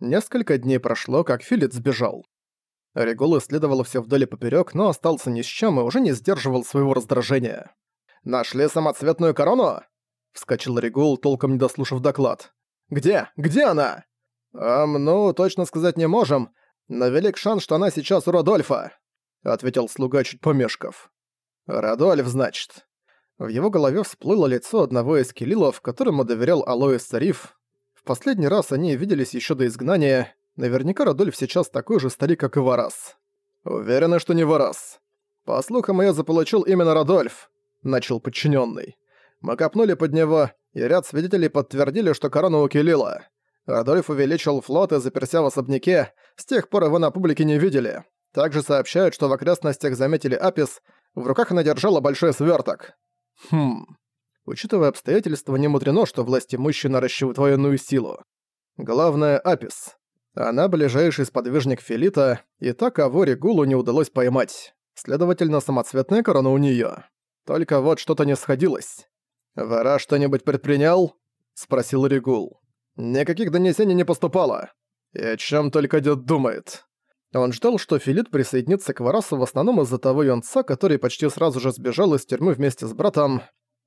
Несколько дней прошло, как Филит сбежал. Регул исследовал все вдоль и поперёк, но остался ни с чем и уже не сдерживал своего раздражения. «Нашли самоцветную корону?» — вскочил Регул, толком не дослушав доклад. «Где? Где она?» «Ам, ну, точно сказать не можем, но велик шанс, что она сейчас у Родольфа», — ответил слуга, чуть помешков. «Родольф, значит». В его голове всплыло лицо одного из килилов, которому доверял Алоис Сариф. В последний раз они виделись еще до изгнания. Наверняка Родольф сейчас такой же старик, как и Варас. «Уверена, что не Варас. По слухам, я заполучил именно Родольф», — начал подчиненный. Мы копнули под него, и ряд свидетелей подтвердили, что корону у Килила. Родольф увеличил флот и заперся в особняке, с тех пор его на публике не видели. Также сообщают, что в окрестностях заметили Апис, в руках она держала большой сверток. Хм. Учитывая обстоятельства, не мудрено, что власти имущие наращивают военную силу. Главное — Апис. Она ближайший сподвижник Филита, и так Авори Гулу не удалось поймать. Следовательно, самоцветная корона у неё. Только вот что-то не сходилось. «Вора что-нибудь предпринял?» — спросил Ригул. «Никаких донесений не поступало. И о чем только дед думает». Он ждал, что Филит присоединится к Варасу в основном из-за того юнца, который почти сразу же сбежал из тюрьмы вместе с братом.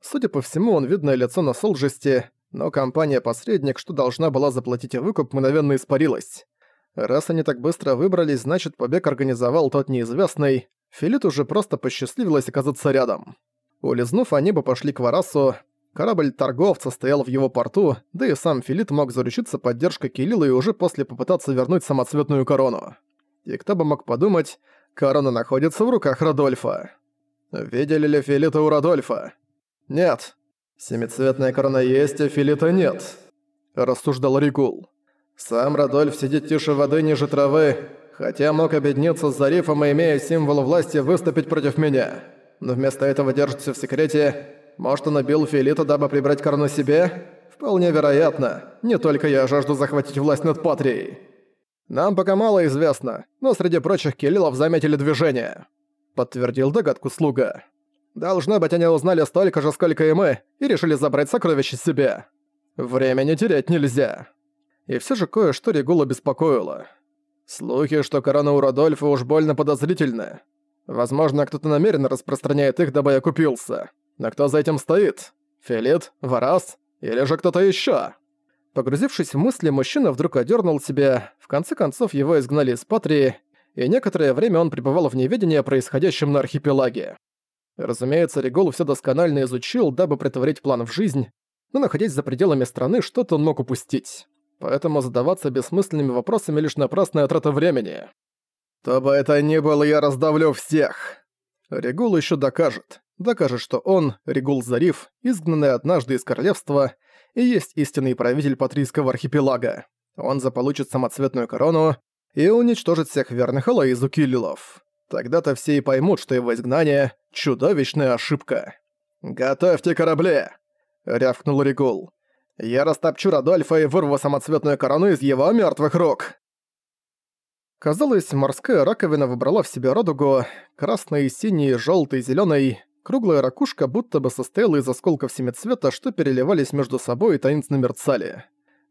Судя по всему, он видное лицо на Солжесте, но компания-посредник, что должна была заплатить выкуп, мгновенно испарилась. Раз они так быстро выбрались, значит, побег организовал тот неизвестный. Филит уже просто посчастливилось оказаться рядом. Улизнув, они бы пошли к Варасу. Корабль торговца стоял в его порту, да и сам Филит мог заручиться поддержкой Килила и уже после попытаться вернуть самоцветную корону. И кто бы мог подумать, корона находится в руках Родольфа. Видели ли Филита у Родольфа? Нет. Семицветная корона есть, а Филита нет. Рассуждал Ригул. Сам Родольф сидит тише воды ниже травы, хотя мог объединиться с Зарифом и, имея символ власти, выступить против меня но вместо этого держится в секрете. Может, он убил Фиолета, дабы прибрать корону себе? Вполне вероятно. Не только я жажду захватить власть над Патрией. Нам пока мало известно, но среди прочих келилов заметили движение. Подтвердил догадку слуга. Должно быть, они узнали столько же, сколько и мы, и решили забрать сокровища себе. Времени терять нельзя. И все же кое-что Регула беспокоило. Слухи, что корона у Родольфа уж больно подозрительны. Возможно, кто-то намеренно распространяет их, дабы я купился. Но кто за этим стоит? Филит? Варас? Или же кто-то ещё? Погрузившись в мысли, мужчина вдруг одернул себя, в конце концов его изгнали из Патрии, и некоторое время он пребывал в неведении о происходящем на архипелаге. Разумеется, Регол все досконально изучил, дабы притворить план в жизнь, но находясь за пределами страны, что-то он мог упустить. Поэтому задаваться бессмысленными вопросами лишь напрасная трата времени. «То бы это ни было, я раздавлю всех!» Регул еще докажет. Докажет, что он, Регул Зариф, изгнанный однажды из королевства, и есть истинный правитель Патрийского архипелага. Он заполучит самоцветную корону и уничтожит всех верных Алаизу Киллилов. Тогда-то все и поймут, что его изгнание — чудовищная ошибка. «Готовьте корабли!» — рявкнул Регул. «Я растопчу Радольфа и вырву самоцветную корону из его мертвых рук!» Казалось, морская раковина выбрала в себе радугу, красный, синий, желтый, зеленый. Круглая ракушка будто бы состояла из осколков семицвета, что переливались между собой и таинственно мерцали.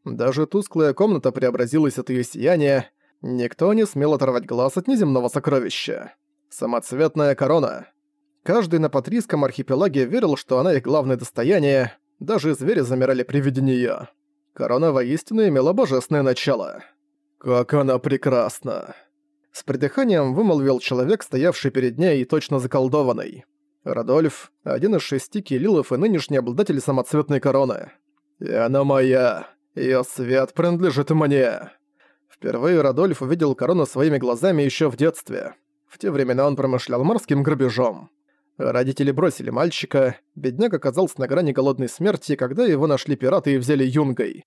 Даже тусклая комната преобразилась от ее сияния. Никто не смел оторвать глаз от неземного сокровища. Самоцветная корона. Каждый на Патрийском архипелаге верил, что она их главное достояние, даже звери замирали при виде неё. Корона воистину имела божественное начало. «Как она прекрасна!» С придыханием вымолвил человек, стоявший перед ней и точно заколдованный. Радольф, один из шести килилов и нынешний обладатель самоцветной короны. «И она моя! Её свет принадлежит мне!» Впервые Радольф увидел корону своими глазами ещё в детстве. В те времена он промышлял морским грабежом. Родители бросили мальчика, бедняк оказался на грани голодной смерти, когда его нашли пираты и взяли юнгой.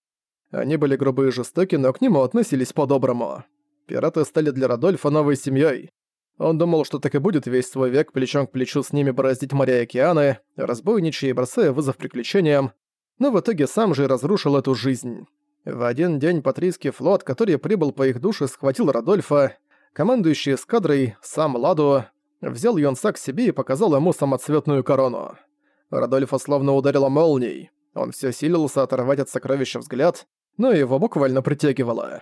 Они были грубые и жестоки, но к нему относились по-доброму. Пираты стали для Радольфа новой семьей. Он думал, что так и будет весь свой век плечом к плечу с ними бороздить моря и океаны, разбойничая и бросая вызов приключениям, но в итоге сам же разрушил эту жизнь. В один день патрийский флот, который прибыл по их душе, схватил Радольфа, командующий эскадрой, сам Ладу, взял Йонса к себе и показал ему самоцветную корону. Радольфа словно ударила молнией. Он все силился оторвать от сокровища взгляд, но его буквально притягивало.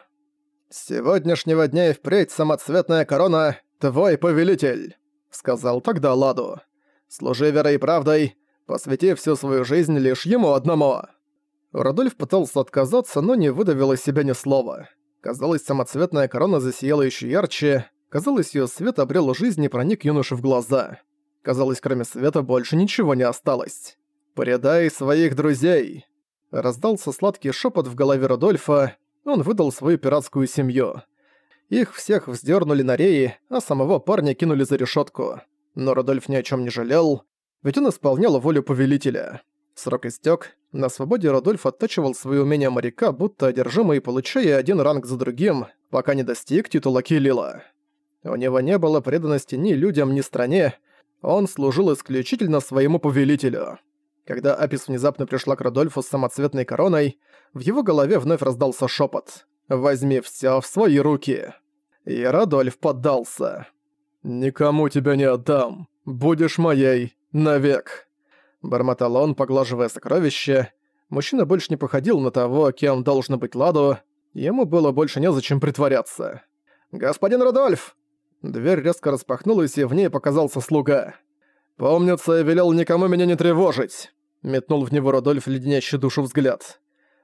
«С сегодняшнего дня и впредь самоцветная корона — твой повелитель», — сказал тогда Ладу. «Служи верой и правдой, посвяти всю свою жизнь лишь ему одному». Родольф пытался отказаться, но не выдавил из себя ни слова. Казалось, самоцветная корона засияла еще ярче, казалось, ее свет обрел жизнь и проник юноше в глаза. Казалось, кроме света больше ничего не осталось. «Предай своих друзей!» Раздался сладкий шепот в голове Родольфа, он выдал свою пиратскую семью. Их всех вздернули на реи, а самого парня кинули за решетку. Но Родольф ни о чем не жалел, ведь он исполнял волю повелителя. Срок истек, на свободе Родольф оттачивал свои умения моряка, будто одержимый, получая один ранг за другим, пока не достиг титула Килила. У него не было преданности ни людям, ни стране, он служил исключительно своему повелителю. Когда Апис внезапно пришла к Родольфу с самоцветной короной, в его голове вновь раздался шепот: «Возьми все в свои руки». И Родольф поддался. «Никому тебя не отдам. Будешь моей. Навек». Бормотал он, поглаживая сокровище. Мужчина больше не походил на того, кем должен быть Ладу. Ему было больше незачем притворяться. «Господин Родольф!» Дверь резко распахнулась, и в ней показался слуга. «Помнится, я велел никому меня не тревожить», — метнул в него Родольф леденящий душу взгляд.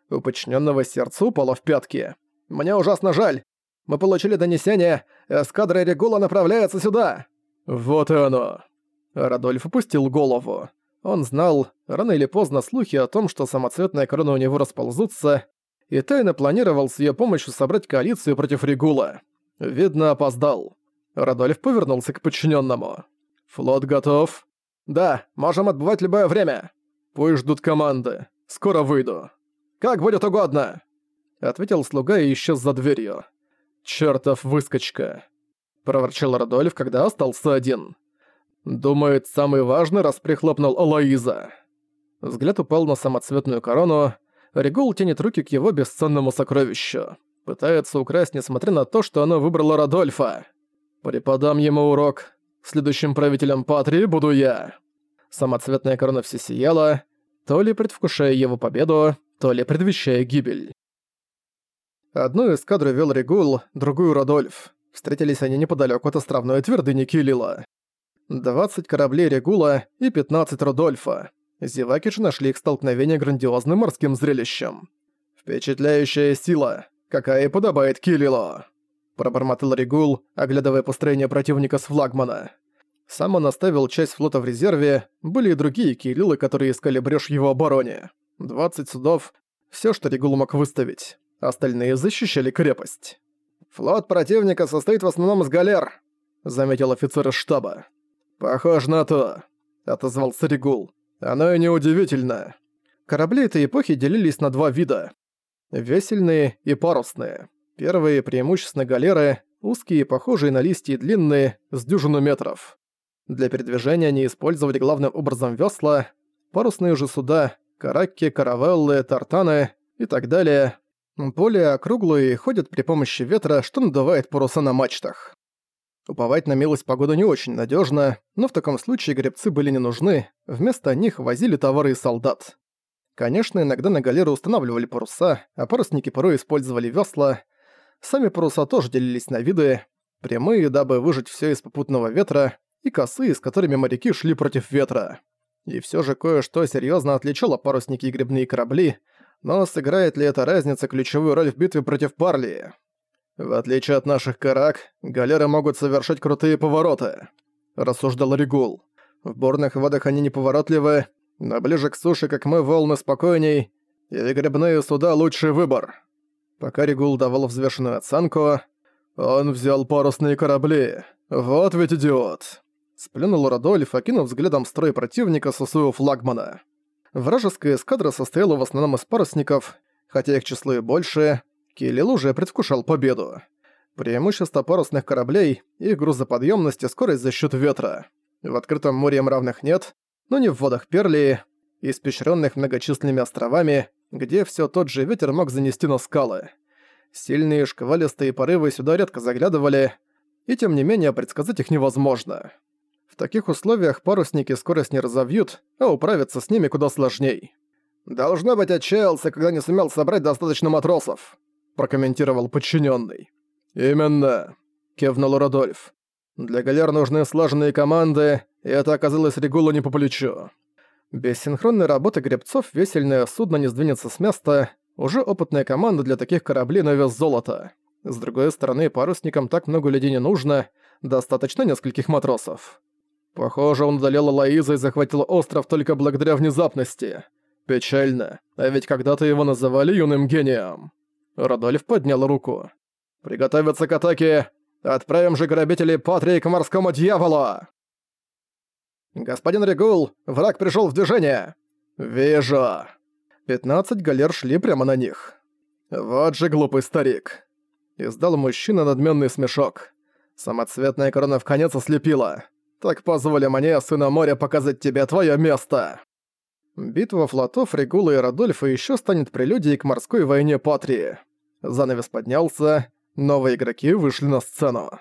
У подчиненного сердце упало в пятки. «Мне ужасно жаль. Мы получили донесение, эскадра Регула направляется сюда!» «Вот и оно!» Родольф опустил голову. Он знал, рано или поздно слухи о том, что самоцветная корона у него расползутся, и тайно планировал с ее помощью собрать коалицию против Регула. Видно, опоздал. Родольф повернулся к подчиненному. «Флот готов?» «Да, можем отбывать любое время». «Пусть ждут команды. Скоро выйду». «Как будет угодно!» Ответил слуга и исчез за дверью. «Чёртов выскочка!» Проворчал Родольф, когда остался один. «Думает, самый важный раз прихлопнул Алоиза». Взгляд упал на самоцветную корону. Регул тянет руки к его бесценному сокровищу. Пытается украсть, несмотря на то, что оно выбрало Родольфа. «Преподам ему урок. Следующим правителем Патрии буду я». Самоцветная корона все сияла, то ли предвкушая его победу, то ли предвещая гибель. Одну эскадру вел Регул, другую Родольф. Встретились они неподалеку от островной твердыни Килила. 20 кораблей Регула и 15 Родольфа. Зеваки же нашли их столкновение грандиозным морским зрелищем. «Впечатляющая сила, какая и подобает Килило!» Пробормотал Регул, оглядывая построение противника с флагмана. Сам он оставил часть флота в резерве, были и другие Кириллы, которые искали брешь его обороне. 20 судов — все, что Регул мог выставить. Остальные защищали крепость. «Флот противника состоит в основном из галер», — заметил офицер из штаба. «Похоже на то», — отозвался Регул. «Оно и неудивительно. Корабли этой эпохи делились на два вида — весельные и парусные. Первые преимущественно галеры, узкие, похожие на листья и длинные, с дюжину метров. Для передвижения они использовали главным образом весла, парусные же суда, каракки, каравеллы, тартаны и так далее, более округлые ходят при помощи ветра, что надувает паруса на мачтах. Уповать на милость погоды не очень надежно, но в таком случае гребцы были не нужны, вместо них возили товары и солдат. Конечно, иногда на галеры устанавливали паруса, а парусники порой использовали весла. Сами паруса тоже делились на виды, прямые, дабы выжать все из попутного ветра, и косые, с которыми моряки шли против ветра. И все же кое-что серьезно отличало парусники и грибные корабли, но сыграет ли эта разница ключевую роль в битве против Парли? В отличие от наших карак, галеры могут совершать крутые повороты, рассуждал Ригул. В бурных водах они неповоротливы, но ближе к суше, как мы, волны спокойней, и грибные суда лучший выбор. Пока Ригул давал взвешенную оценку, он взял парусные корабли. Вот ведь идиот. Сплюнул Радольф, окинув взглядом строй противника со своего флагмана. Вражеская эскадра состояла в основном из парусников, хотя их число и больше, Килил уже предвкушал победу. Преимущество парусных кораблей, их грузоподъемность и скорость за счет ветра. В открытом море им равных нет, но не в водах Перли, испещренных многочисленными островами, где все тот же ветер мог занести на скалы. Сильные шквалистые порывы сюда редко заглядывали, и тем не менее предсказать их невозможно таких условиях парусники скорость не разовьют, а управиться с ними куда сложней. «Должно быть, отчаялся, когда не сумел собрать достаточно матросов», прокомментировал подчиненный. «Именно», — кивнул Родольф. «Для галер нужны слаженные команды, и это оказалось Регулу не по плечу. Без синхронной работы гребцов весельное судно не сдвинется с места, уже опытная команда для таких кораблей на вес золота. С другой стороны, парусникам так много людей не нужно, достаточно нескольких матросов. Похоже, он удалил Лоиза и захватил остров только благодаря внезапности. Печально, а ведь когда-то его называли юным гением. Родольф поднял руку. «Приготовиться к атаке! Отправим же грабителей Патрии к морскому дьяволу!» «Господин Регул, враг пришел в движение!» «Вижу!» Пятнадцать галер шли прямо на них. «Вот же глупый старик!» Издал мужчина надменный смешок. Самоцветная корона в конец ослепила. Так позволи мне, сына моря, показать тебе твое место. Битва флотов Регула и Радольфа еще станет прелюдией к морской войне Патрии. Занавес поднялся, новые игроки вышли на сцену.